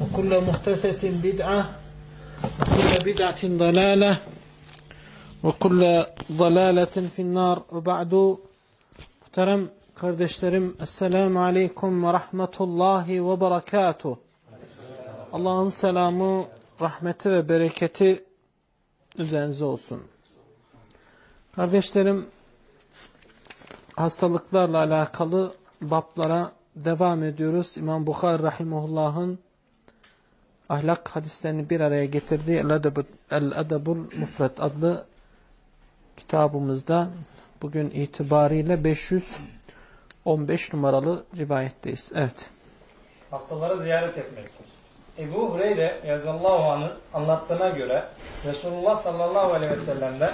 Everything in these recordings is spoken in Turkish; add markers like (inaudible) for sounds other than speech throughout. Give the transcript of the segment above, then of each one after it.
وكل محدثة بدعة وكل بدعة ضلالة وكل ضلالة في النار وبعد muhterem kardeşlerim Esselamu Aleyküm ve Rahmetullahi ve Berekatuh Allah'ın selamı, rahmeti ve bereketi üzerinize olsun. Kardeşlerim hastalıklarla alakalı bablara devam ediyoruz. İmam Bukhari Rahimullah'ın ahlak hadislerini bir araya getirdiği El-Adabul Mufret adlı kitabımızda bugün itibariyle 515 numaralı rivayetteyiz. Evet. Hastaları ziyaret etmektir. Ebu Hureyre radıyallahu anh'ın anlattığına göre Resulullah sallallahu aleyhi ve sellem'den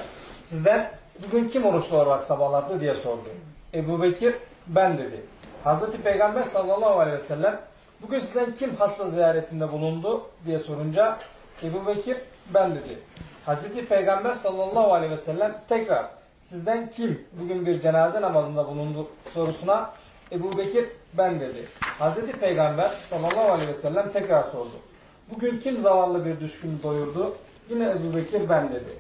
sizden bugün kim oruçlu olarak sabahlardı diye sordu. Ebu Bekir ben dedi. Hazreti Peygamber sallallahu aleyhi ve sellem bugün sizden kim hasta ziyaretinde bulundu diye sorunca Ebu Bekir ben dedi. Hazreti Peygamber sallallahu aleyhi ve sellem tekrar sizden kim bugün bir cenaze namazında bulundu sorusuna Ebu Bekir ben dedi. Hazreti Peygamber sallallahu aleyhi ve sellem tekrar sordu. Bugün kim zavallı bir düşkün doyurdu? Yine Ebu Bekir ben dedi.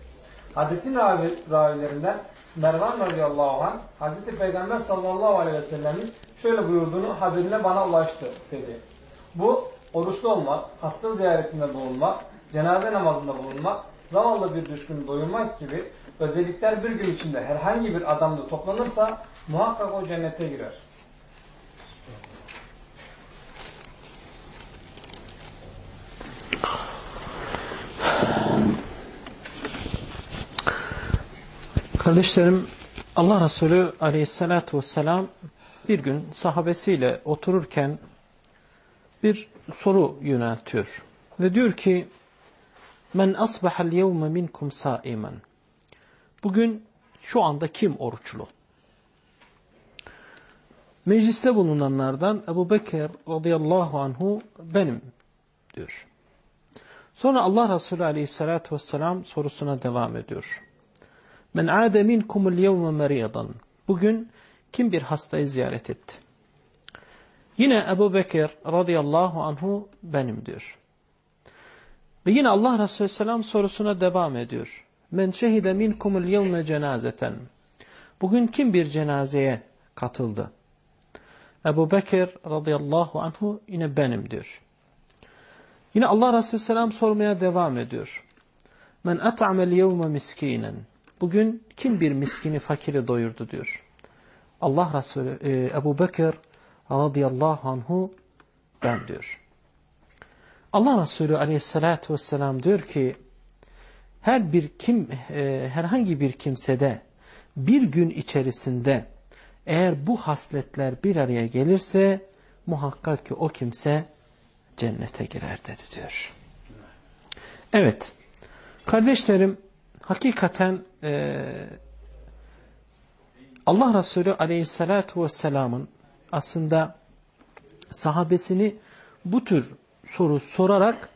Hadisin ravi, ravilerinden Mervan radıyallahu anh Hazreti Peygamber sallallahu aleyhi ve sellemin şöyle buyurduğunu haberine bana ulaştı dedi. Bu oruçlu olmak, hasta ziyaretinde bulunmak, cenaze namazında bulunmak, zavallı bir düşkün doyurmak gibi özellikler bir gün içinde herhangi bir adamda toplanırsa muhakkak o cennete girer. Kardeşlerim Allah Resulü aleyhissalatu vesselam bir gün sahabesiyle otururken bir soru yöneltiyor. Ve diyor ki Men asbahal yevme minkum saimen Bugün şu anda kim oruçlu? Mecliste bulunanlardan Ebu Bekir radıyallahu anhu benim diyor. Sonra Allah Resulü aleyhissalatu vesselam sorusuna devam ediyor. Men ade minkumul yevme meriyadan. Bugün kim bir hastayı ziyaret etti? Yine Ebu Bekir radıyallahu anhu benim diyor. Ve yine Allah Resulü selam sorusuna devam ediyor. Men şehide minkumul yevme cenazeten. Bugün kim bir cenazeye katıldı? Ebu Bekir radıyallahu anhu yine benim diyor. Yine Allah Resulü selam sormaya devam ediyor. Men at'amel yevme miskinen. Bugün kim bir miskini fakiri doyurdu diyor. Allah Resulü e, Ebu Bekir radıyallahu anhu ben diyor. Allah Resulü aleyhissalatü vesselam diyor ki her bir kim e, herhangi bir kimsede bir gün içerisinde eğer bu hasletler bir araya gelirse muhakkak ki o kimse cennete girer dedi diyor. Evet. Kardeşlerim hakikaten e, Allah Resulü aleyhissalatu vesselamın aslında sahabesini bu tür soru sorarak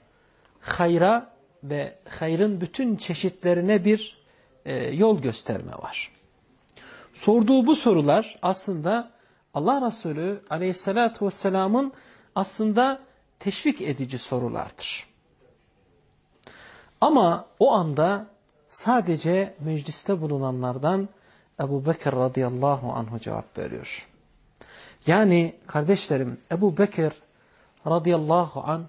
hayra ve hayrın bütün çeşitlerine bir e, yol gösterme var. sorduğu bu sorular aslında Allah Resulü aleyhissalatu vesselamın aslında teşvik edici sorulardır. Ama o anda sadece mecliste bulunanlardan Ebu Bekir radıyallahu anhu cevap veriyor. Yani kardeşlerim Ebu Bekir radıyallahu an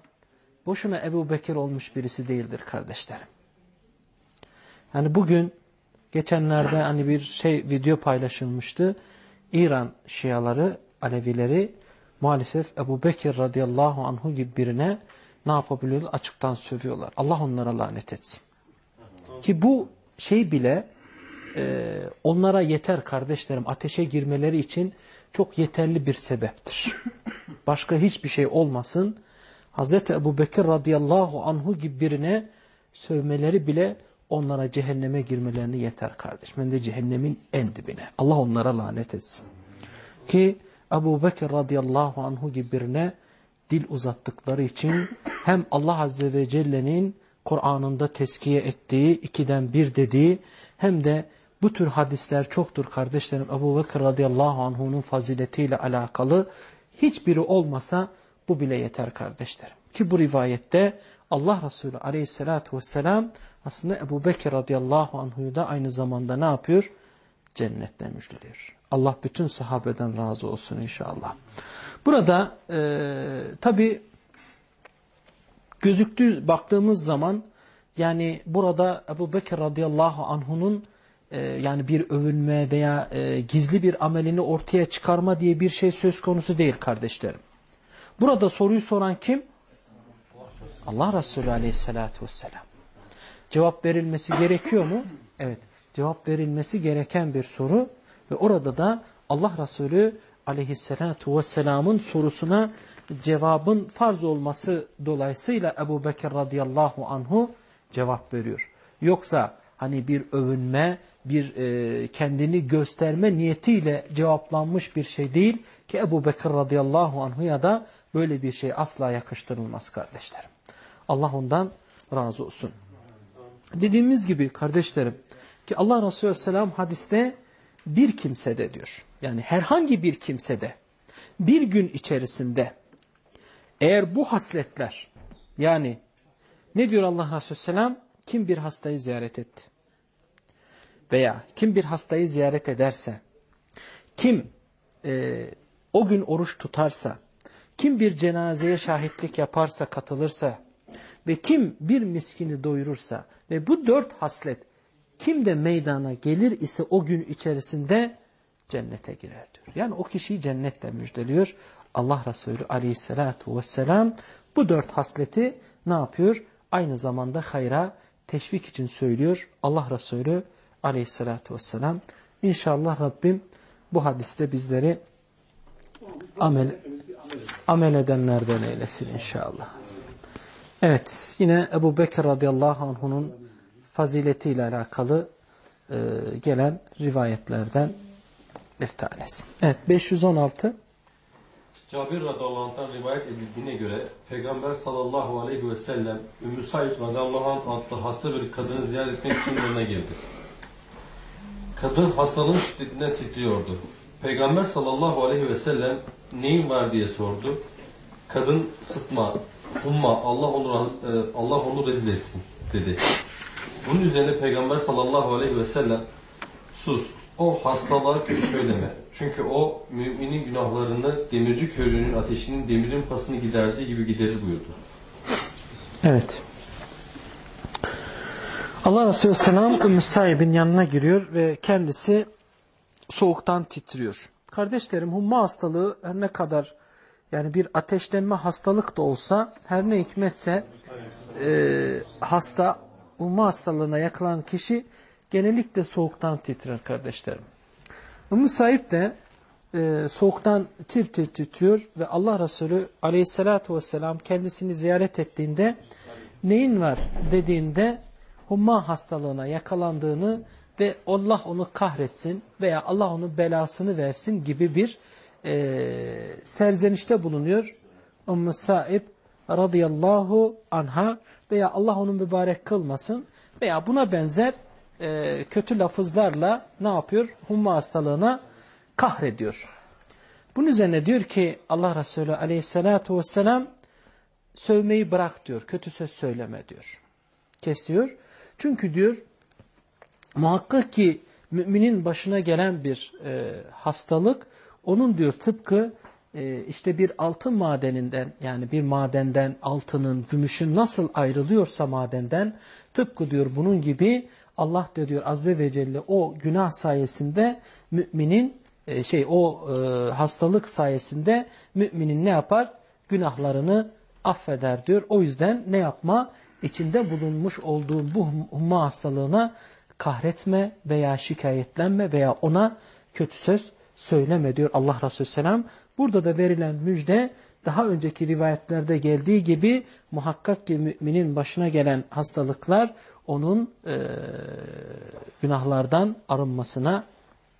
boşuna Ebu Bekir olmuş birisi değildir kardeşlerim. Yani bugün geçenlerde hani bir şey video paylaşılmıştı. İran Şiaları, Alevileri maalesef Ebu Bekir radıyallahu anhu gibi birine ne yapabiliyorlar? Açıktan sövüyorlar. Allah onlara lanet etsin. Ki bu şey bile e, onlara yeter kardeşlerim. Ateşe girmeleri için çok yeterli bir sebeptir. Başka hiçbir şey olmasın. Hz. Ebu Bekir radıyallahu anhu gibi birine sövmeleri bile onlara cehenneme girmelerine yeter kardeş. Ben de cehennemin en dibine. Allah onlara lanet etsin. Ki Ebu Bekir radıyallahu anhu gibi birine dil uzattıkları için hem Allah azze ve celle'nin Kur'an'ında teskiye ettiği, ikiden bir dediği hem de bu tür hadisler çoktur kardeşlerim. Ebu Bekir radıyallahu anh'unun faziletiyle alakalı hiçbiri olmasa bu bile yeter kardeşlerim. Ki bu rivayette Allah Resulü aleyhissalatü vesselam aslında Ebu Bekir radıyallahu anhuyu da aynı zamanda ne yapıyor? Cennetle müjdeliyor. Allah bütün sahabeden razı olsun inşallah. Burada e, tabi gözüktüğü baktığımız zaman yani burada Ebu Bekir radıyallahu anhunun e, yani bir övünme veya e, gizli bir amelini ortaya çıkarma diye bir şey söz konusu değil kardeşlerim. Burada soruyu soran kim? Allah Resulü aleyhissalatü vesselam. Cevap verilmesi gerekiyor mu? Evet. Cevap verilmesi gereken bir soru ve orada da Allah Resulü aleyhissalatu vesselamın sorusuna cevabın farz olması dolayısıyla Ebu Bekir radıyallahu anhu cevap veriyor. Yoksa hani bir övünme, bir e, kendini gösterme niyetiyle cevaplanmış bir şey değil ki Ebu Bekir radıyallahu anhuya da böyle bir şey asla yakıştırılmaz kardeşlerim. Allah ondan razı olsun. Dediğimiz gibi kardeşlerim ki Allah Resulü Aleyhisselam hadiste bir kimsede diyor. Yani herhangi bir kimsede bir gün içerisinde eğer bu hasletler yani ne diyor Allah Resulü Aleyhisselam? Kim bir hastayı ziyaret etti? Veya kim bir hastayı ziyaret ederse, kim e, o gün oruç tutarsa, kim bir cenazeye şahitlik yaparsa, katılırsa ve kim bir miskini doyurursa ve bu dört haslet kim de meydana gelir ise o gün içerisinde cennete girer diyor. Yani o kişiyi cennetle müjdeliyor. Allah Resulü aleyhissalatu vesselam bu dört hasleti ne yapıyor? Aynı zamanda hayra teşvik için söylüyor Allah Resulü aleyhissalatu vesselam. İnşallah Rabbim bu hadiste bizleri amel, amel edenlerden eylesin inşallah. Evet yine Ebu Bekir radıyallahu anh'unun faziletiyle alakalı e, gelen rivayetlerden bir tanesi. Evet 516. Cabir radıyallahu rivayet edildiğine göre Peygamber sallallahu aleyhi ve sellem Ümmü Said radıyallahu anh adlı hasta bir kadını ziyaret etmek için yanına geldi. Kadın hastalığın şiddetinden titriyordu. Peygamber sallallahu aleyhi ve sellem neyin var diye sordu. Kadın sıtma, humma, Allah onu, e, Allah onu rezil etsin dedi. Bunun üzerine Peygamber sallallahu aleyhi ve sellem sus, o hastalığa kötü söyleme. Çünkü o müminin günahlarını demirci körüğünün ateşinin demirin pasını giderdiği gibi giderir buyurdu. Evet. Allah Resulü Selam Ümmü Saib'in yanına giriyor ve kendisi soğuktan titriyor. Kardeşlerim humma hastalığı her ne kadar yani bir ateşlenme hastalık da olsa her ne hikmetse e, hasta umma hastalığına yakılan kişi genellikle soğuktan titrer kardeşlerim. Ümmü Saib de e, soğuktan tir tir titriyor ve Allah Resulü aleyhissalatü vesselam kendisini ziyaret ettiğinde neyin var dediğinde humma hastalığına yakalandığını ve Allah onu kahretsin veya Allah onun belasını versin gibi bir e, serzenişte bulunuyor. Ümmü Saib radıyallahu anha veya Allah onu mübarek kılmasın veya buna benzer e, kötü lafızlarla ne yapıyor? Humma hastalığına kahrediyor. Bunun üzerine diyor ki Allah Resulü aleyhissalatu vesselam sövmeyi bırak diyor. Kötü söz söyleme diyor. Kesiyor. Çünkü diyor muhakkak ki müminin başına gelen bir e, hastalık onun diyor tıpkı e, işte bir altın madeninden yani bir madenden altının, gümüşün nasıl ayrılıyorsa madenden tıpkı diyor bunun gibi Allah da diyor Azze ve Celle o günah sayesinde müminin e, şey o hastalık sayesinde müminin ne yapar? Günahlarını affeder diyor. O yüzden ne yapma? İçinde bulunmuş olduğun bu humma hastalığına kahretme veya şikayetlenme veya ona kötü söz söyleme diyor Allah Resulü Selam. Burada da verilen müjde daha önceki rivayetlerde geldiği gibi muhakkak ki müminin başına gelen hastalıklar onun e, günahlardan arınmasına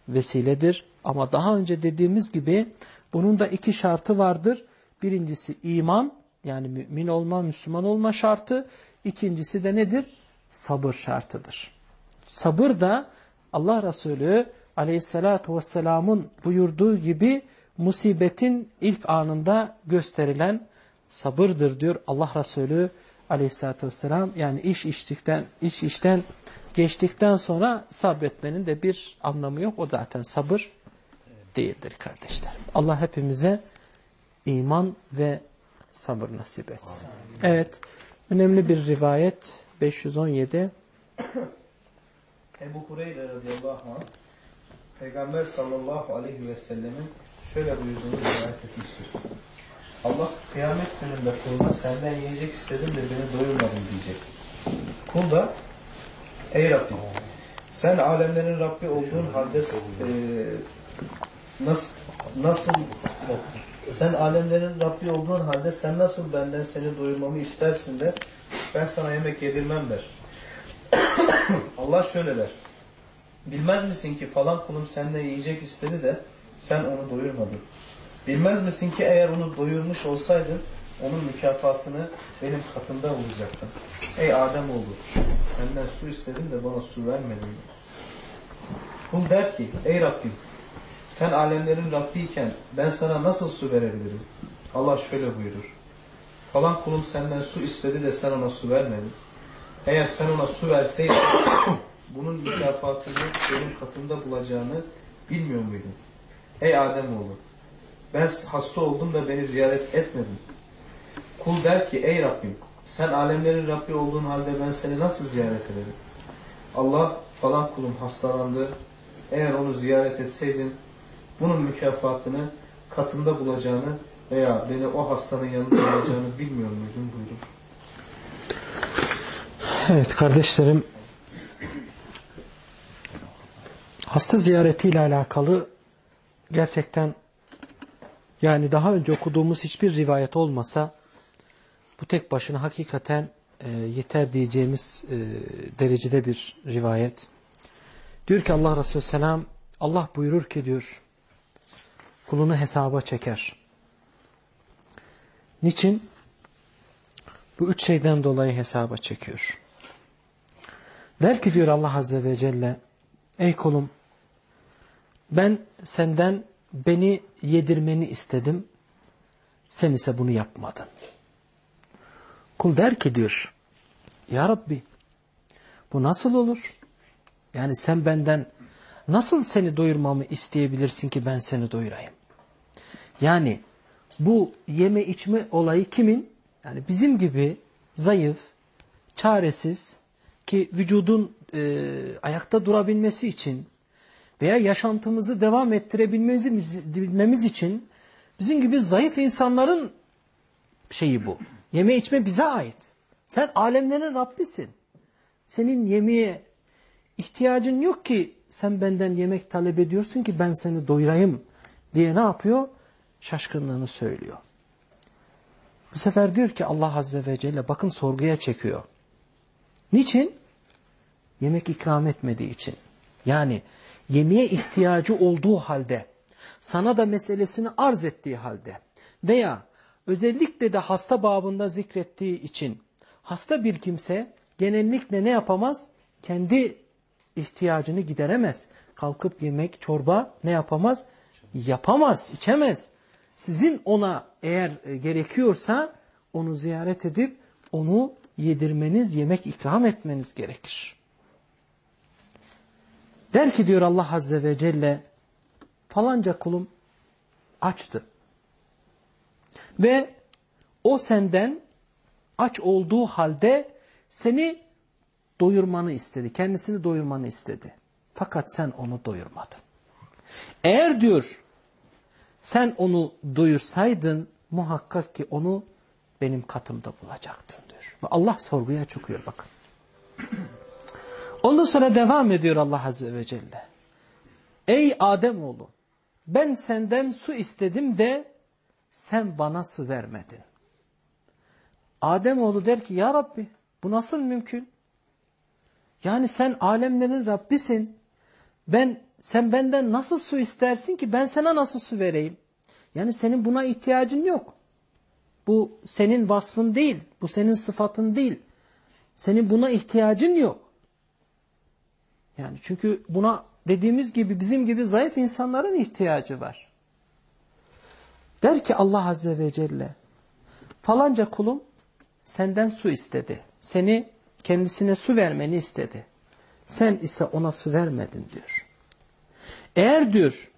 vesiledir. Ama daha önce dediğimiz gibi bunun da iki şartı vardır. Birincisi iman yani mümin olma, Müslüman olma şartı. İkincisi de nedir? Sabır şartıdır. Sabır da Allah Resulü aleyhissalatü vesselamın buyurduğu gibi musibetin ilk anında gösterilen sabırdır diyor Allah Resulü aleyhissalatü vesselam. Yani iş içtikten, iş işten geçtikten sonra sabretmenin de bir anlamı yok. O zaten sabır değildir kardeşler. Allah hepimize iman ve sabır nasip etsin. Evet, önemli bir rivayet 517. Ebu Hureyre radıyallahu anh Peygamber sallallahu aleyhi ve sellemin şöyle buyurduğunu rivayet etmiştir. Allah kıyamet gününde kuluna senden yiyecek istedim de beni doyurmadın diyecek. Kul da ey Rabbim sen alemlerin Rabbi olduğun halde e, nasıl, nasıl sen alemlerin Rabbi olduğun halde sen nasıl benden seni doyurmamı istersin de ben sana yemek yedirmem der. (coughs) Allah şöyle der. Bilmez misin ki falan kulum senden yiyecek istedi de sen onu doyurmadın. Bilmez misin ki eğer onu doyurmuş olsaydın onun mükafatını benim katımda bulacaktın. Ey Adem oğlu senden su istedim de bana su vermedin. Kul der ki ey Rabbim sen alemlerin Rabbiyken ben sana nasıl su verebilirim? Allah şöyle buyurur. Falan kulum senden su istedi de sen ona su vermedin. Eğer sen ona su verseydin (coughs) bunun mükafatını benim katımda bulacağını bilmiyor muydun? Ey Ademoğlu ben hasta oldum da beni ziyaret etmedin. Kul der ki ey Rabbim sen alemlerin Rabbi olduğun halde ben seni nasıl ziyaret ederim? Allah falan kulum hastalandı. Eğer onu ziyaret etseydin bunun mükafatını katımda bulacağını veya beni o hastanın yanında bulacağını bilmiyor muydun buyurun. Evet kardeşlerim hasta ziyaretiyle alakalı gerçekten yani daha önce okuduğumuz hiçbir rivayet olmasa bu tek başına hakikaten e, yeter diyeceğimiz e, derecede bir rivayet. Diyor ki Allah Resulü Selam Allah buyurur ki diyor kulunu hesaba çeker. Niçin? Bu üç şeyden dolayı hesaba çekiyor. Der ki diyor Allah Azze ve Celle ey kulum ben senden beni yedirmeni istedim sen ise bunu yapmadın. Kul der ki diyor Ya Rabbi bu nasıl olur? Yani sen benden nasıl seni doyurmamı isteyebilirsin ki ben seni doyurayım? Yani bu yeme içme olayı kimin? Yani bizim gibi zayıf, çaresiz ki vücudun e, ayakta durabilmesi için veya yaşantımızı devam ettirebilmemiz için bizim gibi zayıf insanların şeyi bu. Yeme içme bize ait. Sen alemlerin Rabbisin. Senin yemeğe ihtiyacın yok ki sen benden yemek talep ediyorsun ki ben seni doyurayım diye ne yapıyor? Şaşkınlığını söylüyor. Bu sefer diyor ki Allah Azze ve Celle bakın sorguya çekiyor. Niçin? Yemek ikram etmediği için. Yani yemeğe ihtiyacı olduğu halde, sana da meselesini arz ettiği halde veya özellikle de hasta babında zikrettiği için hasta bir kimse genellikle ne yapamaz? Kendi ihtiyacını gideremez. Kalkıp yemek, çorba ne yapamaz? Yapamaz, içemez. Sizin ona eğer e, gerekiyorsa onu ziyaret edip onu yedirmeniz, yemek ikram etmeniz gerekir. Der ki diyor Allah Azze ve Celle falanca kulum açtı. Ve o senden aç olduğu halde seni doyurmanı istedi. Kendisini doyurmanı istedi. Fakat sen onu doyurmadın. Eğer diyor sen onu doyursaydın muhakkak ki onu benim katımda bulacaktın diyor. Ve Allah sorguya çıkıyor bakın. Ondan sonra devam ediyor Allah Azze ve Celle. Ey Ademoğlu ben senden su istedim de sen bana su vermedin. Ademoğlu der ki ya Rabbi bu nasıl mümkün? Yani sen alemlerin Rabbisin. Ben sen benden nasıl su istersin ki ben sana nasıl su vereyim? Yani senin buna ihtiyacın yok. Bu senin vasfın değil. Bu senin sıfatın değil. Senin buna ihtiyacın yok. Yani çünkü buna dediğimiz gibi bizim gibi zayıf insanların ihtiyacı var. Der ki Allah Azze ve Celle falanca kulum senden su istedi. Seni kendisine su vermeni istedi. Sen ise ona su vermedin diyor. Eğer diyor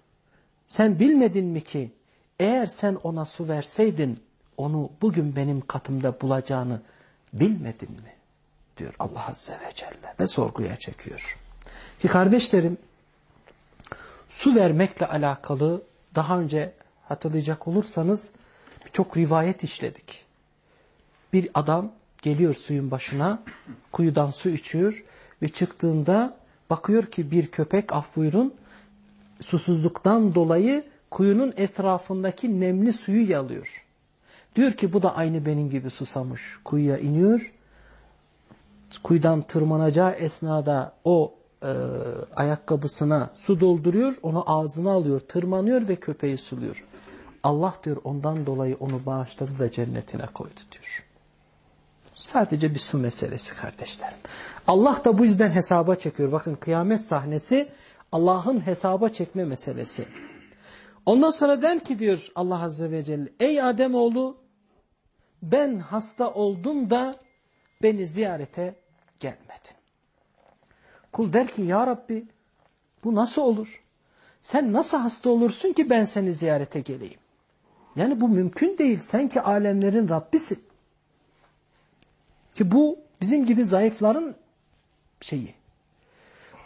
sen bilmedin mi ki eğer sen ona su verseydin onu bugün benim katımda bulacağını bilmedin mi? Diyor Allah Azze ve Celle ve sorguya çekiyor. Ki kardeşlerim su vermekle alakalı daha önce hatırlayacak olursanız birçok rivayet işledik. Bir adam geliyor suyun başına, kuyudan su içiyor ve çıktığında bakıyor ki bir köpek af buyurun susuzluktan dolayı kuyunun etrafındaki nemli suyu yalıyor. Diyor ki bu da aynı benim gibi susamış. Kuyuya iniyor. Kuyudan tırmanacağı esnada o e, ayakkabısına su dolduruyor. Onu ağzına alıyor, tırmanıyor ve köpeği suluyor. Allah diyor ondan dolayı onu bağışladı da cennetine koydu diyor. Sadece bir su meselesi kardeşlerim. Allah da bu yüzden hesaba çekiyor. Bakın kıyamet sahnesi Allah'ın hesaba çekme meselesi. Ondan sonra der ki diyor Allah Azze ve Celle ey Ademoğlu ben hasta oldum da beni ziyarete gelmedin. Kul der ki ya Rabbi bu nasıl olur? Sen nasıl hasta olursun ki ben seni ziyarete geleyim? Yani bu mümkün değil. Sen ki alemlerin Rabbisin. Ki bu bizim gibi zayıfların şeyi.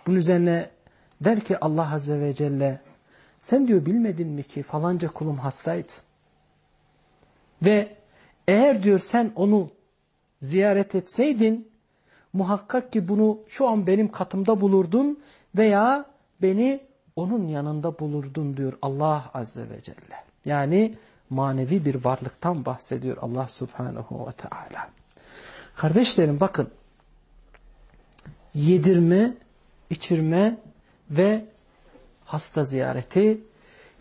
Bunun üzerine der ki Allah Azze ve Celle sen diyor bilmedin mi ki falanca kulum hastaydı. Ve eğer diyor sen onu ziyaret etseydin muhakkak ki bunu şu an benim katımda bulurdun veya beni onun yanında bulurdun diyor Allah Azze ve Celle. Yani manevi bir varlıktan bahsediyor Allah Subhanahu ve Teala. Kardeşlerim bakın yedirme, içirme ve hasta ziyareti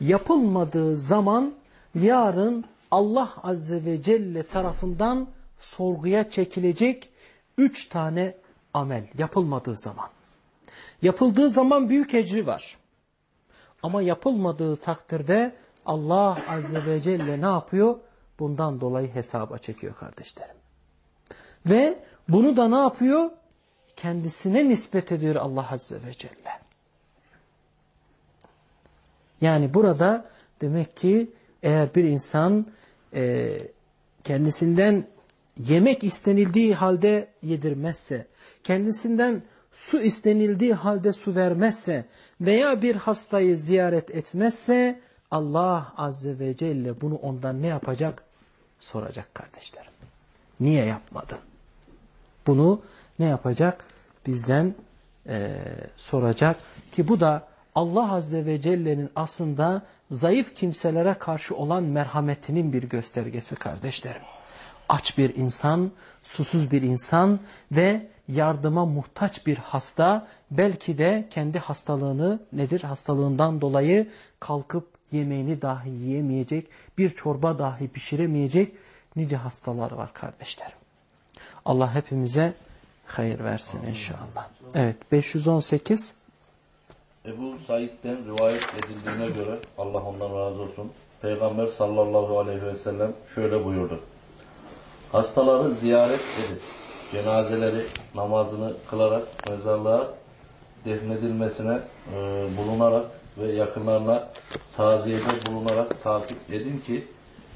yapılmadığı zaman yarın Allah Azze ve Celle tarafından sorguya çekilecek üç tane amel yapılmadığı zaman. Yapıldığı zaman büyük ecri var. Ama yapılmadığı takdirde Allah Azze ve Celle ne yapıyor? Bundan dolayı hesaba çekiyor kardeşlerim. Ve bunu da ne yapıyor? Kendisine nispet ediyor Allah Azze ve Celle. Yani burada demek ki eğer bir insan e, kendisinden yemek istenildiği halde yedirmezse, kendisinden su istenildiği halde su vermezse veya bir hastayı ziyaret etmezse Allah Azze ve Celle bunu ondan ne yapacak? Soracak kardeşlerim. Niye yapmadın? Bunu ne yapacak? Bizden e, soracak ki bu da Allah Azze ve Celle'nin aslında zayıf kimselere karşı olan merhametinin bir göstergesi kardeşlerim. Aç bir insan, susuz bir insan ve yardıma muhtaç bir hasta belki de kendi hastalığını nedir? Hastalığından dolayı kalkıp yemeğini dahi yiyemeyecek, bir çorba dahi pişiremeyecek nice hastalar var kardeşlerim. Allah hepimize hayır versin inşallah. Evet 518 Ebu Said'den rivayet edildiğine göre Allah ondan razı olsun. Peygamber sallallahu aleyhi ve sellem şöyle buyurdu. Hastaları ziyaret edin. Cenazeleri namazını kılarak mezarlığa defnedilmesine e, bulunarak ve yakınlarına taziyede bulunarak takip edin ki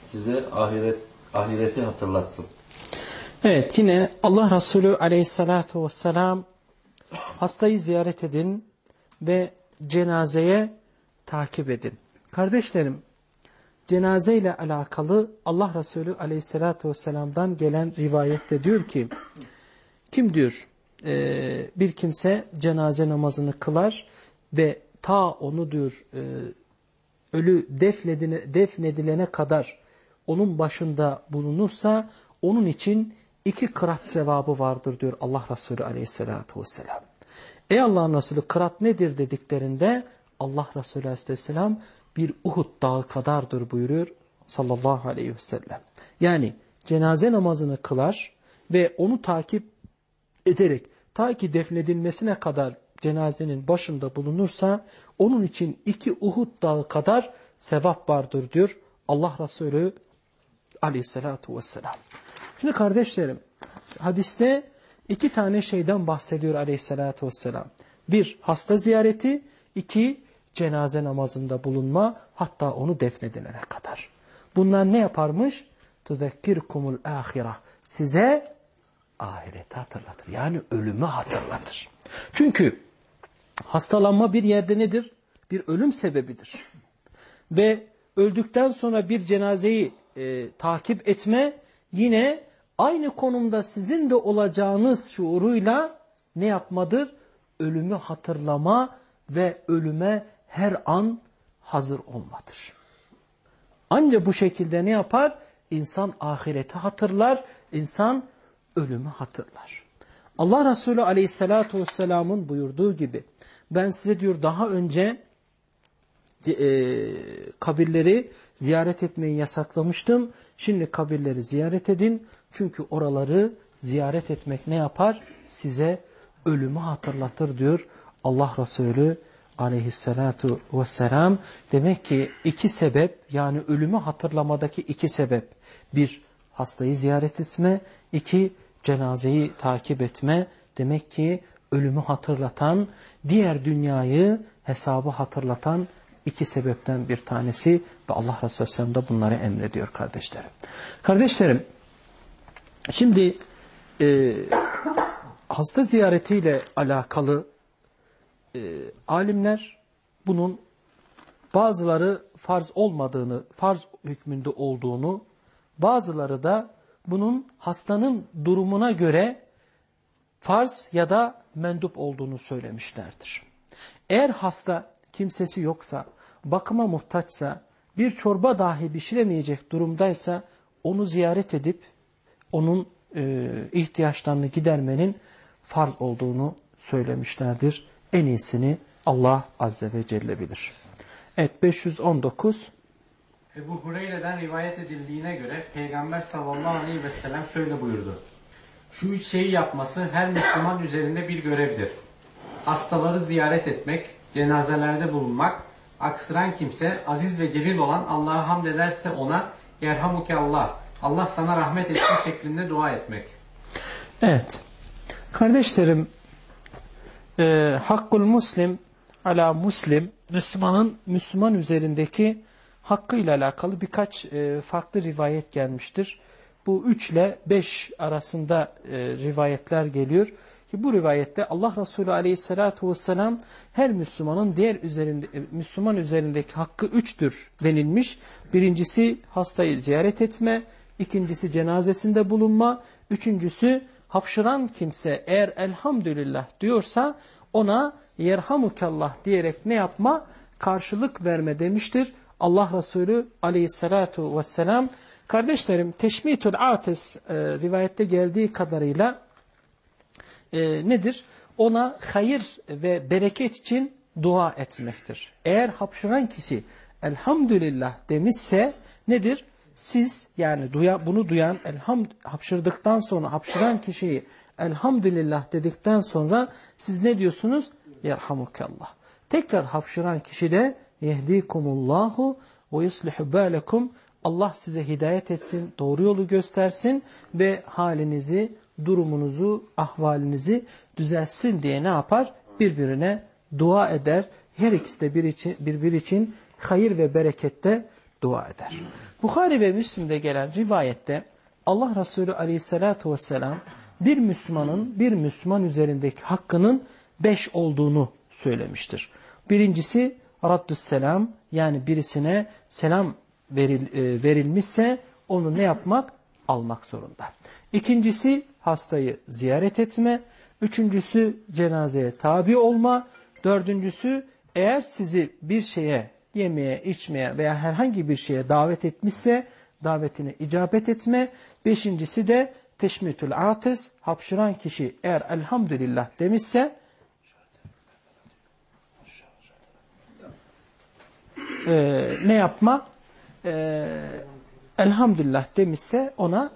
size ahiret ahireti hatırlatsın. Evet yine Allah Resulü aleyhissalatu vesselam hastayı ziyaret edin ve cenazeye takip edin. Kardeşlerim cenaze ile alakalı Allah Resulü aleyhissalatu vesselam'dan gelen rivayette diyor ki kim diyor e, bir kimse cenaze namazını kılar ve ta onu diyor e, ölü defnedine, defnedilene kadar onun başında bulunursa onun için iki kırat sevabı vardır diyor Allah Resulü aleyhissalatu vesselam. Ey Allah'ın Resulü kırat nedir dediklerinde Allah Resulü aleyhisselam bir Uhud dağı kadardır buyuruyor sallallahu aleyhi ve sellem. Yani cenaze namazını kılar ve onu takip ederek ta ki defnedilmesine kadar cenazenin başında bulunursa onun için iki Uhud dağı kadar sevap vardır diyor Allah Resulü aleyhissalatu vesselam. Şimdi kardeşlerim hadiste iki tane şeyden bahsediyor aleyhissalatu vesselam. Bir hasta ziyareti, iki cenaze namazında bulunma hatta onu defnedilene kadar. Bunlar ne yaparmış? Tuzekkirkumul ahireh. Size ahireti hatırlatır. Yani ölümü hatırlatır. Çünkü hastalanma bir yerde nedir? Bir ölüm sebebidir. Ve öldükten sonra bir cenazeyi e, takip etme yine aynı konumda sizin de olacağınız şuuruyla ne yapmadır? Ölümü hatırlama ve ölüme her an hazır olmadır. Ancak bu şekilde ne yapar? İnsan ahireti hatırlar, insan ölümü hatırlar. Allah Resulü aleyhissalatu vesselamın buyurduğu gibi ben size diyor daha önce e, kabirleri ziyaret etmeyi yasaklamıştım. Şimdi kabirleri ziyaret edin. Çünkü oraları ziyaret etmek ne yapar? Size ölümü hatırlatır diyor Allah Resulü aleyhissalatu vesselam. Demek ki iki sebep yani ölümü hatırlamadaki iki sebep. Bir hastayı ziyaret etme. iki cenazeyi takip etme. Demek ki ölümü hatırlatan, diğer dünyayı hesabı hatırlatan iki sebepten bir tanesi ve Allah Resulü Aleyhisselam da bunları emrediyor kardeşlerim. Kardeşlerim, şimdi e, hasta ziyaretiyle alakalı e, alimler bunun bazıları farz olmadığını, farz hükmünde olduğunu, bazıları da bunun hastanın durumuna göre farz ya da mendup olduğunu söylemişlerdir. Eğer hasta kimsesi yoksa, bakıma muhtaçsa, bir çorba dahi pişiremeyecek durumdaysa onu ziyaret edip onun e, ihtiyaçlarını gidermenin farz olduğunu söylemişlerdir. En iyisini Allah Azze ve Celle bilir. Evet 519 Ebu Hureyre'den rivayet edildiğine göre Peygamber sallallahu aleyhi ve sellem şöyle buyurdu. Şu üç şeyi yapması her Müslüman üzerinde bir görevdir. Hastaları ziyaret etmek, cenazelerde bulunmak, aksıran kimse aziz ve celil olan Allah'a hamd ederse ona yerhamuke Allah, Allah sana rahmet etsin şeklinde dua etmek. Evet. Kardeşlerim e, Hakkul Muslim ala Muslim Müslümanın Müslüman üzerindeki hakkıyla alakalı birkaç e, farklı rivayet gelmiştir. Bu 3 ile 5 arasında e, rivayetler geliyor. Ki bu rivayette Allah Resulü aleyhissalatu vesselam her Müslümanın diğer üzerinde, e, Müslüman üzerindeki hakkı üçtür denilmiş. Birincisi hastayı ziyaret etme, ikincisi cenazesinde bulunma, üçüncüsü hapşıran kimse eğer elhamdülillah diyorsa ona yerhamukallah diyerek ne yapma? Karşılık verme demiştir. Allah Resulü aleyhissalatu vesselam. Kardeşlerim teşmitül ates e, rivayette geldiği kadarıyla e, nedir? Ona hayır ve bereket için dua etmektir. Eğer hapşıran kişi elhamdülillah demişse nedir? Siz yani duya, bunu duyan elham hapşırdıktan sonra hapşıran kişiyi elhamdülillah dedikten sonra siz ne diyorsunuz? Yerhamukallah. Tekrar hapşıran kişi de yehdikumullahu ve yuslihu balekum Allah size hidayet etsin, doğru yolu göstersin ve halinizi, durumunuzu, ahvalinizi düzelsin diye ne yapar? Birbirine dua eder. Her ikisi de bir için, birbiri için hayır ve berekette dua eder. Bukhari ve Müslim'de gelen rivayette Allah Resulü aleyhissalatu vesselam bir Müslümanın bir Müslüman üzerindeki hakkının beş olduğunu söylemiştir. Birincisi raddüs selam yani birisine selam veril, e, verilmişse onu ne yapmak? Almak zorunda. İkincisi hastayı ziyaret etme. Üçüncüsü cenazeye tabi olma. Dördüncüsü eğer sizi bir şeye yemeye, içmeye veya herhangi bir şeye davet etmişse davetine icabet etme. Beşincisi de teşmitül atis, hapşıran kişi eğer elhamdülillah demişse e, ne yapma? E, elhamdülillah demişse ona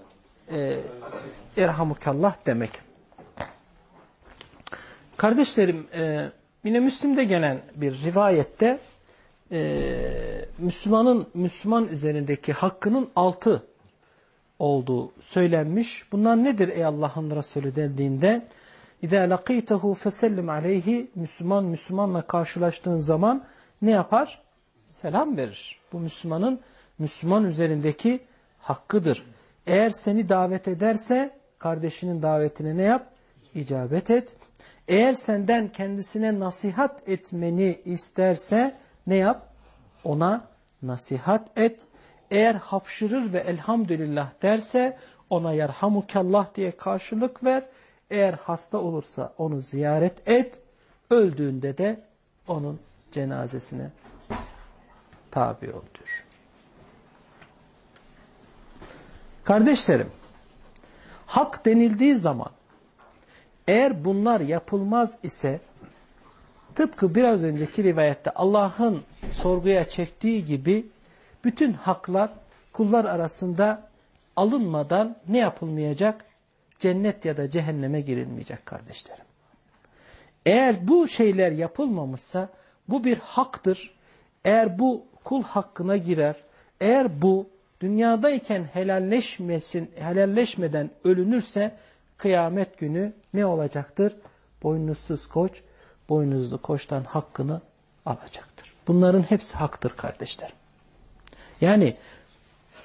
e, erhamukallah demek. Kardeşlerim e, yine Müslim'de gelen bir rivayette e, Müslümanın Müslüman üzerindeki hakkının altı olduğu söylenmiş. Bunlar nedir ey Allah'ın Resulü dendiğinde اِذَا لَقِيتَهُ فَسَلِّمْ عَلَيْهِ Müslüman Müslümanla karşılaştığın zaman ne yapar? Selam verir. Bu Müslümanın Müslüman üzerindeki hakkıdır. Eğer seni davet ederse kardeşinin davetine ne yap? İcabet et. Eğer senden kendisine nasihat etmeni isterse ne yap? Ona nasihat et. Eğer hapşırır ve elhamdülillah derse ona yerhamukallah diye karşılık ver. Eğer hasta olursa onu ziyaret et. Öldüğünde de onun cenazesine tabi diyor. Kardeşlerim, hak denildiği zaman eğer bunlar yapılmaz ise tıpkı biraz önceki rivayette Allah'ın sorguya çektiği gibi bütün haklar kullar arasında alınmadan ne yapılmayacak? Cennet ya da cehenneme girilmeyecek kardeşlerim. Eğer bu şeyler yapılmamışsa bu bir haktır. Eğer bu kul hakkına girer, eğer bu dünyadayken helalleşmesin, helalleşmeden ölünürse kıyamet günü ne olacaktır? Boynuzsuz koç, boynuzlu koçtan hakkını alacaktır. Bunların hepsi haktır kardeşlerim. Yani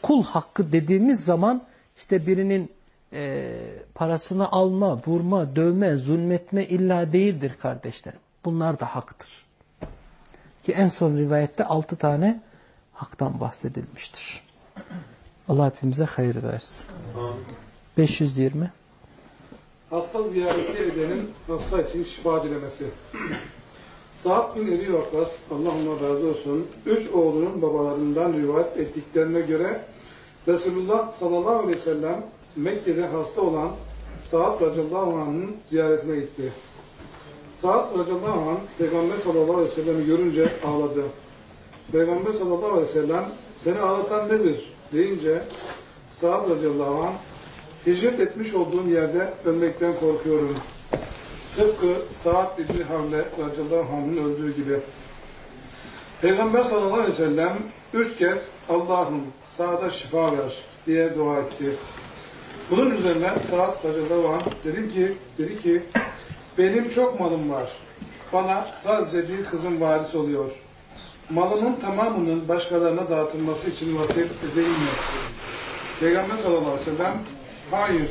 kul hakkı dediğimiz zaman işte birinin e, parasını alma, vurma, dövme, zulmetme illa değildir kardeşlerim. Bunlar da haktır. Ki en son rivayette altı tane haktan bahsedilmiştir. Allah hepimize hayır versin. 520 Hasta ziyareti edenin hasta için şifa dilemesi. Sa'd bin Ebi Vakkas, Allah ona razı olsun, üç oğlunun babalarından rivayet ettiklerine göre Resulullah sallallahu aleyhi ve sellem Mekke'de hasta olan Sa'd radıyallahu anh'ın ziyaretine gitti. Sa'd radıyallahu anh Peygamber sallallahu aleyhi ve sellem'i görünce ağladı. Peygamber sallallahu aleyhi ve sellem seni ağlatan nedir deyince Sa'd radıyallahu anh hicret etmiş olduğum yerde ölmekten korkuyorum. Tıpkı Sa'd İbni Havle radıyallahu anh'ın öldüğü gibi. Peygamber sallallahu aleyhi ve sellem üç kez Allah'ım Sa'da şifa ver diye dua etti. Bunun üzerine Sa'd radıyallahu anh dedi ki, dedi ki benim çok malım var. Bana sadece bir kızım varis oluyor. Malımın tamamının başkalarına dağıtılması için vasiyet edeyim mi? Peygamber sallallahu aleyhi ve sellem hayır.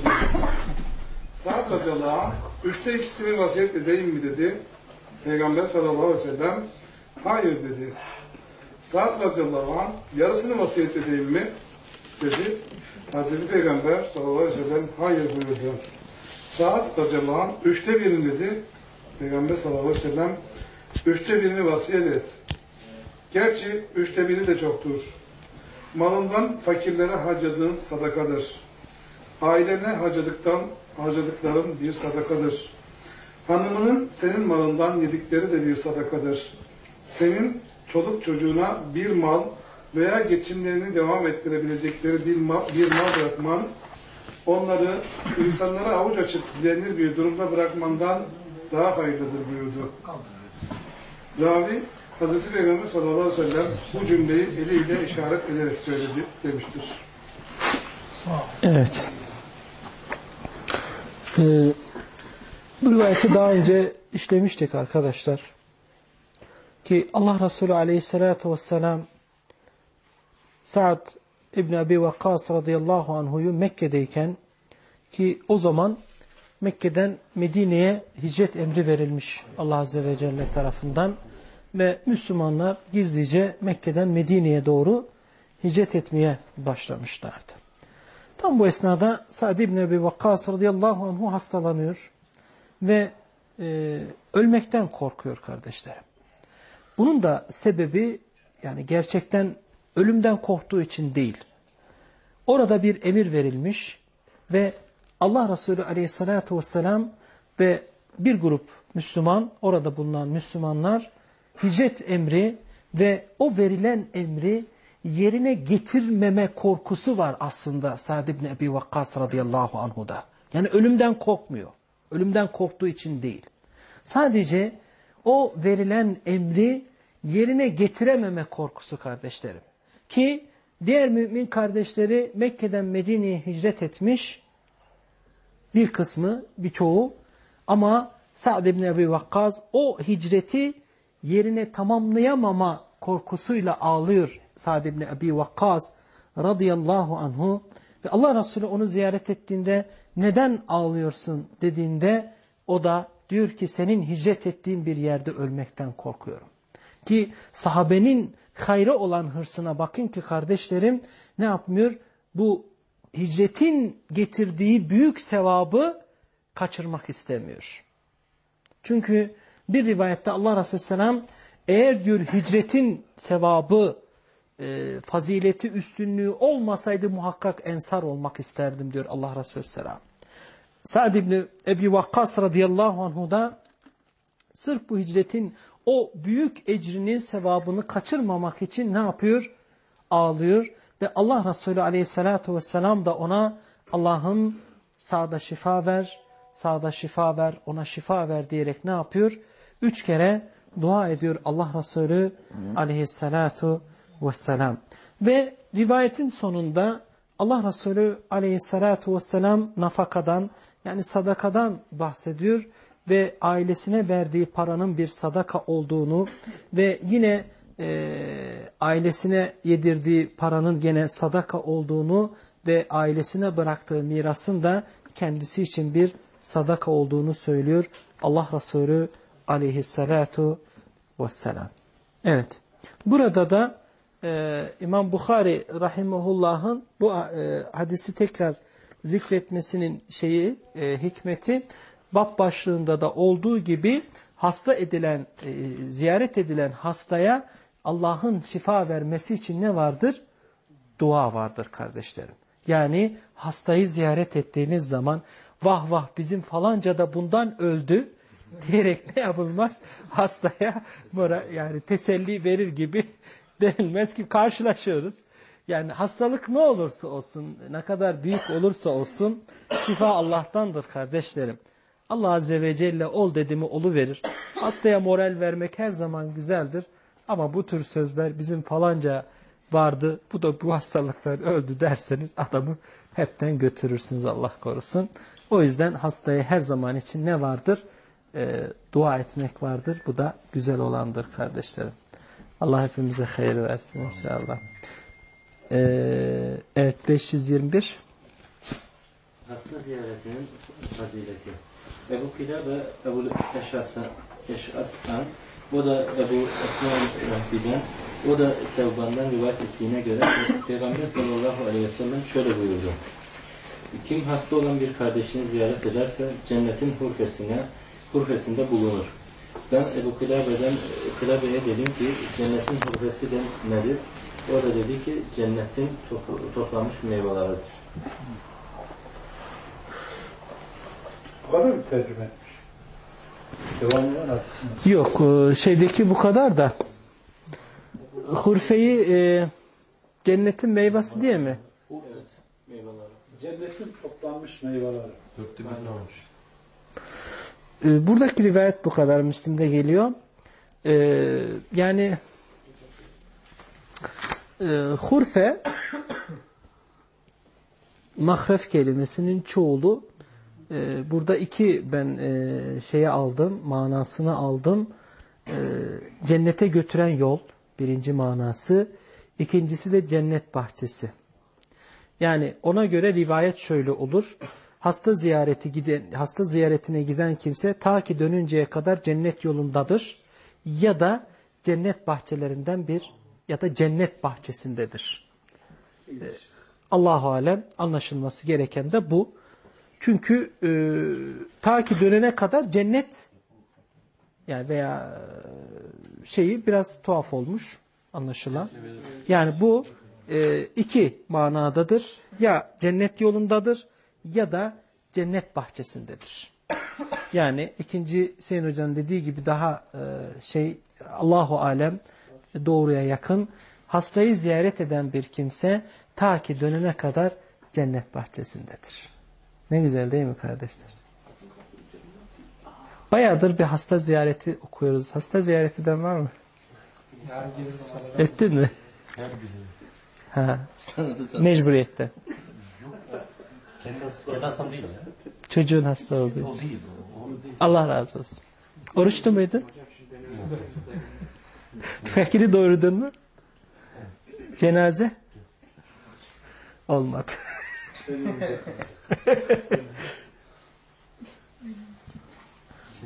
Sa'd radıyallahu anh üçte ikisini vasiyet edeyim mi dedi. Peygamber sallallahu aleyhi ve sellem hayır dedi. Sa'd radıyallahu anh yarısını vasiyet edeyim mi? dedi. Hazreti Peygamber sallallahu aleyhi ve sellem hayır buyurdu. Sa'd radıyallahu anh üçte birini dedi. Peygamber sallallahu aleyhi ve sellem üçte birini vasiyet et. Gerçi üçte biri de çoktur. Malından fakirlere harcadığın sadakadır. Ailene harcadıktan harcadıkların bir sadakadır. Hanımının senin malından yedikleri de bir sadakadır. Senin çoluk çocuğuna bir mal veya geçimlerini devam ettirebilecekleri bir mal, bir mal bırakman onları insanlara avuç açıp dilenir bir durumda bırakmandan daha hayırlıdır buyurdu. Ravi Hazreti Peygamber sallallahu aleyhi ve sellem bu cümleyi eliyle işaret ederek söyledi demiştir. Evet. Ee, bu rivayeti daha önce işlemiştik arkadaşlar. Ki Allah Resulü aleyhissalatu vesselam Sa'd İbn Abi Vakkas radıyallahu anhu'yu Mekke'deyken ki o zaman Mekke'den Medine'ye hicret emri verilmiş Allah Azze ve Celle tarafından ve Müslümanlar gizlice Mekke'den Medine'ye doğru hicret etmeye başlamışlardı. Tam bu esnada Sa'd ibn Ebi Vakkas radıyallahu anhu hastalanıyor ve e, ölmekten korkuyor kardeşlerim. Bunun da sebebi yani gerçekten ölümden korktuğu için değil. Orada bir emir verilmiş ve Allah Resulü aleyhissalatu vesselam ve bir grup Müslüman, orada bulunan Müslümanlar hicret emri ve o verilen emri yerine getirmeme korkusu var aslında Sa'd ibn Ebi Vakkas radıyallahu anhuda. Yani ölümden korkmuyor. Ölümden korktuğu için değil. Sadece o verilen emri yerine getirememe korkusu kardeşlerim. Ki diğer mümin kardeşleri Mekke'den Medine'ye hicret etmiş bir kısmı, birçoğu ama Sa'd ibn Ebi Vakkas o hicreti yerine tamamlayamama korkusuyla ağlıyor Sa'd ibn Ebi Vakkas radıyallahu anhu ve Allah Resulü onu ziyaret ettiğinde neden ağlıyorsun dediğinde o da diyor ki senin hicret ettiğin bir yerde ölmekten korkuyorum. Ki sahabenin hayrı olan hırsına bakın ki kardeşlerim ne yapmıyor? Bu hicretin getirdiği büyük sevabı kaçırmak istemiyor. Çünkü bir rivayette Allah Resulü Selam eğer diyor hicretin sevabı, e, fazileti, üstünlüğü olmasaydı muhakkak ensar olmak isterdim diyor Allah Resulü Selam. Sa'd ibn Ebi Vakkas radıyallahu anhu da sırf bu hicretin o büyük ecrinin sevabını kaçırmamak için ne yapıyor? Ağlıyor ve Allah Resulü aleyhissalatu vesselam da ona Allah'ım sağda şifa ver, sağda şifa ver, ona şifa ver diyerek ne yapıyor? Üç kere dua ediyor Allah Resulü aleyhissalatu vesselam. Ve rivayetin sonunda Allah Resulü aleyhissalatu vesselam nafakadan yani sadakadan bahsediyor ve ailesine verdiği paranın bir sadaka olduğunu ve yine e, ailesine yedirdiği paranın gene sadaka olduğunu ve ailesine bıraktığı mirasın da kendisi için bir sadaka olduğunu söylüyor Allah Resulü aleyhissalatu vesselam. Evet. Burada da e, İmam Bukhari rahimahullah'ın bu e, hadisi tekrar zikretmesinin şeyi, e, hikmeti bab başlığında da olduğu gibi hasta edilen, e, ziyaret edilen hastaya Allah'ın şifa vermesi için ne vardır? Dua vardır kardeşlerim. Yani hastayı ziyaret ettiğiniz zaman vah vah bizim falanca da bundan öldü diyerek ne yapılmaz? Hastaya yani teselli verir gibi (laughs) denilmez ki karşılaşıyoruz. Yani hastalık ne olursa olsun, ne kadar büyük olursa olsun şifa Allah'tandır kardeşlerim. Allah Azze ve Celle ol dedi mi olu verir. Hastaya moral vermek her zaman güzeldir. Ama bu tür sözler bizim falanca vardı, bu da bu hastalıklar öldü derseniz adamı hepten götürürsünüz Allah korusun. O yüzden hastaya her zaman için ne vardır? E, dua etmek vardır. Bu da güzel olandır kardeşlerim. Allah hepimize hayır versin inşallah. Ee, evet 521. Hasta ziyaretinin fazileti. Ebu Kilabe Ebu Eş'as'tan o da Ebu Esma Rahbi'den o da Sevban'dan rivayet ettiğine göre (laughs) Peygamber sallallahu aleyhi ve sellem şöyle buyurdu. Kim hasta olan bir kardeşini ziyaret ederse cennetin hurfesine, hurfesinde bulunur. Ben Ebu Kilabe'den Kilabe'ye dedim ki cennetin hurfesi de nedir? O da dedi ki cennetin toplanmış meyveleridir. Bu kadar bir tercüme etmiş. Devamlı anlatsın. Yok e, şeydeki bu kadar da hurfeyi e, cennetin meyvesi diye mi? Evet, meyveleri. Cennetin toplanmış meyveleri. Dörtte birini almış. Ee, Buradaki rivayet bu kadar Müslim'de geliyor. Ee, yani e, hurfe mahref kelimesinin çoğulu e, burada iki ben e, şeye aldım, manasını aldım. E, cennete götüren yol birinci manası. İkincisi de cennet bahçesi. Yani ona göre rivayet şöyle olur. Hasta ziyareti giden hasta ziyaretine giden kimse ta ki dönünceye kadar cennet yolundadır ya da cennet bahçelerinden bir ya da cennet bahçesindedir. Ee, Allahu alem anlaşılması gereken de bu. Çünkü e, ta ki dönene kadar cennet yani veya e, şeyi biraz tuhaf olmuş anlaşılan. Yani bu e, iki manadadır. Ya cennet yolundadır ya da cennet bahçesindedir. Yani ikinci Hüseyin Hoca'nın dediği gibi daha e, şey Allahu alem doğruya yakın. Hastayı ziyaret eden bir kimse ta ki dönene kadar cennet bahçesindedir. Ne güzel değil mi kardeşler? Bayağıdır bir hasta ziyareti okuyoruz. Hasta ziyareti eden var mı? Ettin mi? Her gün. Ha. Mecburiyetten. Kendi, kendi hastam değil ya. Çocuğun hasta olduğu için. O değil. O değil. Allah razı olsun. Oruçlu muydun? Fakiri doğurdun mu? Cenaze? Olmadı.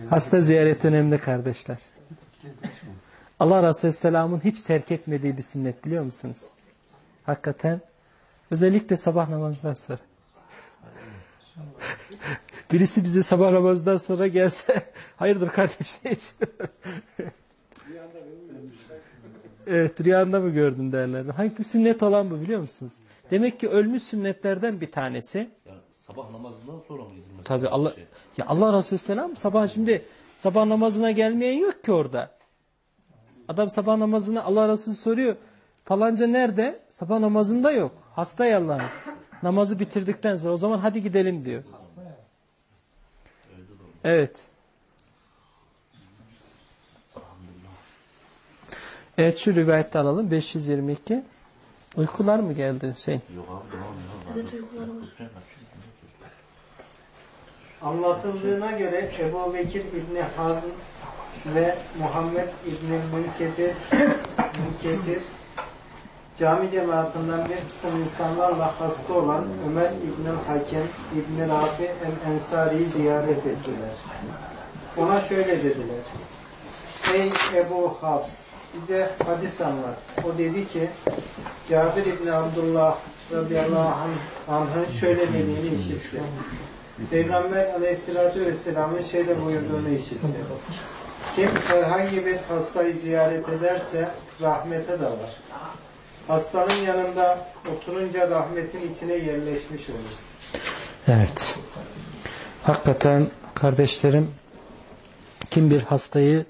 Hasta ziyareti önemli kardeşler. Allah Resulü Selam'ın hiç terk etmediği bir sünnet biliyor musunuz? Hakikaten. Özellikle sabah namazından sonra. Birisi bize sabah namazından sonra gelse (laughs) hayırdır kardeş iş? (laughs) evet rüyanda mı gördün derler. Hangi sünnet olan bu biliyor musunuz? Demek ki ölmüş sünnetlerden bir tanesi. Yani sabah namazından sonra mı gidilmesi? Tabi Allah şey? ya Allah Resulü Selam sabah şimdi sabah namazına gelmeyen yok ki orada. Adam sabah namazını Allah Resulü soruyor. Falanca nerede? Sabah namazında yok. Hasta yalnız. Namazı bitirdikten sonra o zaman hadi gidelim diyor. Evet. Evet şu rivayette alalım. 522. Uykular mı geldi Hüseyin? Yok abi devam ya. Anlatıldığına göre Ebu Bekir İbni Hazm ve Muhammed İbni Münkedir, Münkedir cami cemaatinden bir kısım insanlarla hasta olan Ömer İbni Hakem İbni Rafi el-Ensari'yi ziyaret ettiler. Ona şöyle dediler. Ey Ebu Hafs bize hadis anlat. O dedi ki Cabir İbni Abdullah radıyallahu anh, anh'ın şöyle dediğini işitti. Peygamber aleyhissalatü vesselamın şöyle buyurduğunu işitti. Kim herhangi bir hastayı ziyaret ederse rahmete dalar. Hastanın yanında oturunca rahmetin içine yerleşmiş olur. Evet. Hakikaten kardeşlerim kim bir hastayı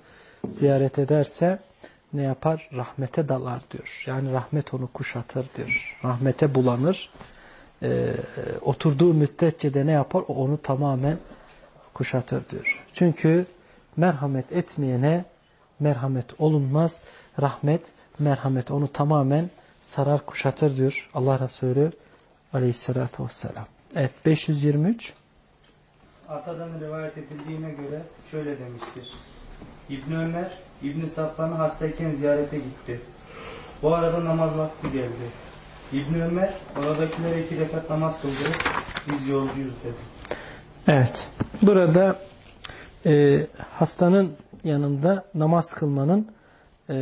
ziyaret ederse ne yapar? Rahmete dalar diyor. Yani rahmet onu kuşatır diyor. Rahmete bulanır. Ee, oturduğu müddetçe de ne yapar? O onu tamamen kuşatır diyor. Çünkü merhamet etmeyene merhamet olunmaz. Rahmet, merhamet onu tamamen sarar kuşatır diyor Allah Resulü aleyhissalatü vesselam. Evet 523. Atadan rivayet edildiğine göre şöyle demiştir. İbn Ömer, İbn Safvan'ı hastayken ziyarete gitti. Bu arada namaz vakti geldi. İbn Ömer, oradakilere iki rekat namaz kıldırıp biz yolcuyuz dedi. Evet. Burada e, hastanın yanında namaz kılmanın e,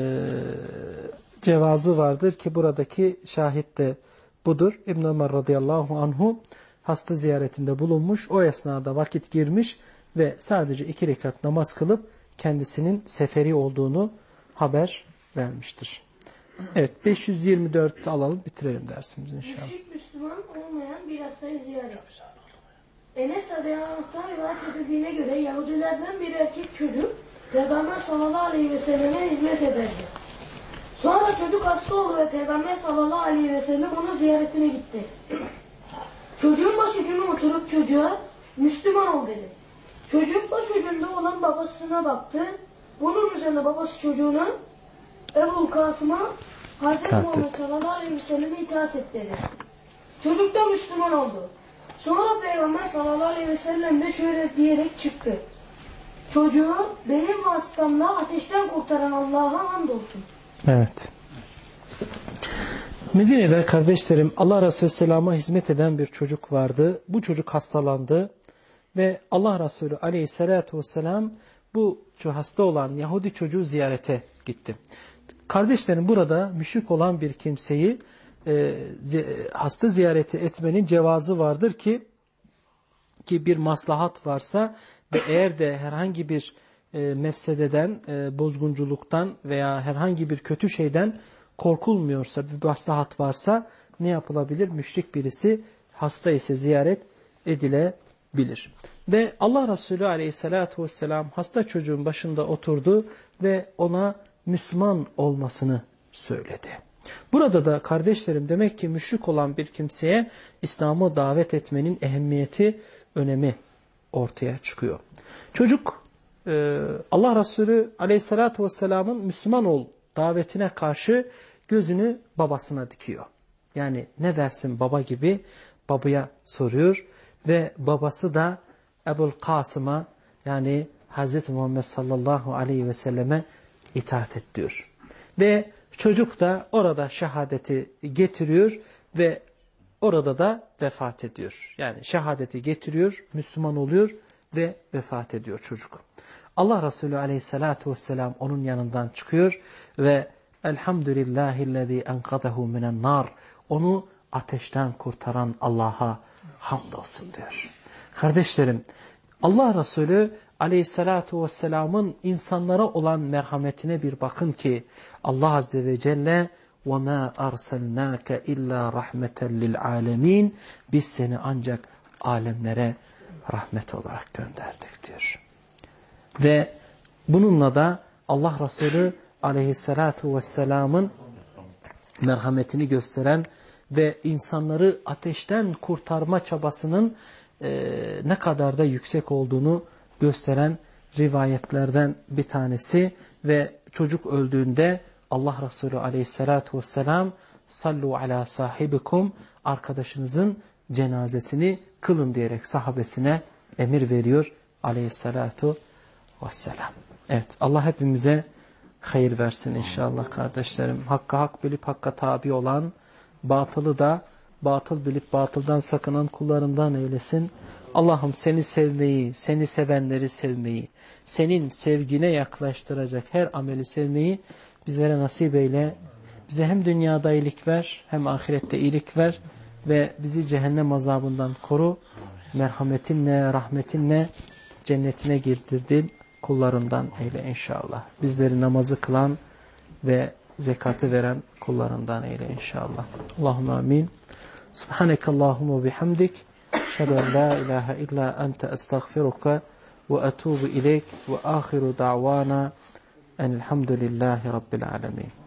cevazı vardır ki buradaki şahit de budur. İbn Ömer radıyallahu anhu hasta ziyaretinde bulunmuş. O esnada vakit girmiş ve sadece iki rekat namaz kılıp kendisinin seferi olduğunu haber vermiştir. Evet 524 alalım bitirelim dersimizi inşallah. Müşrik Müslüman olmayan bir hastayı ziyaret. Enes Radıyallahu rivayet edildiğine göre Yahudilerden bir erkek çocuk Peygamber sallallahu aleyhi ve selleme hizmet ederdi. Sonra çocuk hasta oldu ve Peygamber sallallahu aleyhi ve sellem onun ziyaretine gitti. Çocuğun başucuna oturup çocuğa Müslüman ol dedi. Çocuk başucunda olan babasına baktı. Bunun üzerine babası çocuğuna Ebu Kasım'a Hazreti Muhammed sallallahu aleyhi ve selleme itaat et dedi. Çocuk da Müslüman oldu. Sonra Peygamber sallallahu aleyhi ve sellem de şöyle diyerek çıktı. Çocuğu benim vasıtamla ateşten kurtaran Allah'a hamdolsun. Evet. Medine'de kardeşlerim Allah Resulü Selam'a hizmet eden bir çocuk vardı. Bu çocuk hastalandı ve Allah Resulü Aleyhisselatü Vesselam bu hasta olan Yahudi çocuğu ziyarete gitti. Kardeşlerim burada müşrik olan bir kimseyi e, hasta ziyareti etmenin cevazı vardır ki ki bir maslahat varsa ve eğer de herhangi bir e, mefsededen, e, bozgunculuktan veya herhangi bir kötü şeyden korkulmuyorsa, bir maslahat varsa ne yapılabilir? Müşrik birisi hasta ise ziyaret edilebilir. Ve Allah Resulü aleyhissalatu vesselam hasta çocuğun başında oturdu ve ona Müslüman olmasını söyledi. Burada da kardeşlerim demek ki müşrik olan bir kimseye İslam'ı davet etmenin ehemmiyeti, önemi ortaya çıkıyor. Çocuk Allah Resulü aleyhissalatü vesselamın Müslüman ol davetine karşı gözünü babasına dikiyor. Yani ne dersin baba gibi babaya soruyor ve babası da Ebul Kasım'a yani Hz. Muhammed sallallahu aleyhi ve selleme itaat et diyor. Ve çocuk da orada şehadeti getiriyor ve orada da vefat ediyor. Yani şehadeti getiriyor, Müslüman oluyor ve vefat ediyor çocuk. Allah Resulü aleyhissalatu vesselam onun yanından çıkıyor ve Elhamdülillahillezî enkadahu minen nar. Onu ateşten kurtaran Allah'a hamdolsun diyor. Kardeşlerim Allah Resulü aleyhissalatu vesselamın insanlara olan merhametine bir bakın ki Allah Azze ve Celle وَمَا أَرْسَلْنَاكَ اِلَّا رَحْمَةً لِلْعَالَمِينَ Biz seni ancak alemlere rahmet olarak gönderdik diyor. Ve bununla da Allah Resulü aleyhissalatu vesselamın merhametini gösteren ve insanları ateşten kurtarma çabasının e, ne kadar da yüksek olduğunu gösteren rivayetlerden bir tanesi. Ve çocuk öldüğünde Allah Resulü aleyhissalatu vesselam sallu ala sahibikum arkadaşınızın cenazesini kılın diyerek sahabesine emir veriyor aleyhissalatu vesselam. Evet Allah hepimize hayır versin inşallah kardeşlerim. Hakka hak bilip hakka tabi olan, batılı da batıl bilip batıldan sakınan kullarından eylesin. Allah'ım seni sevmeyi, seni sevenleri sevmeyi, senin sevgine yaklaştıracak her ameli sevmeyi bizlere nasip eyle. Bize hem dünyada iyilik ver, hem ahirette iyilik ver ve bizi cehennem azabından koru. Merhametinle, rahmetinle cennetine girdirdin kullarından eyle inşallah. Bizleri namazı kılan ve zekatı veren kullarından eyle inşallah. Allahümme amin. Subhaneke Allahümme bihamdik. Şehadu en la ilahe illa ente estağfiruka ve etubu ileyk ve ahiru da'vana enilhamdülillahi rabbil alemin.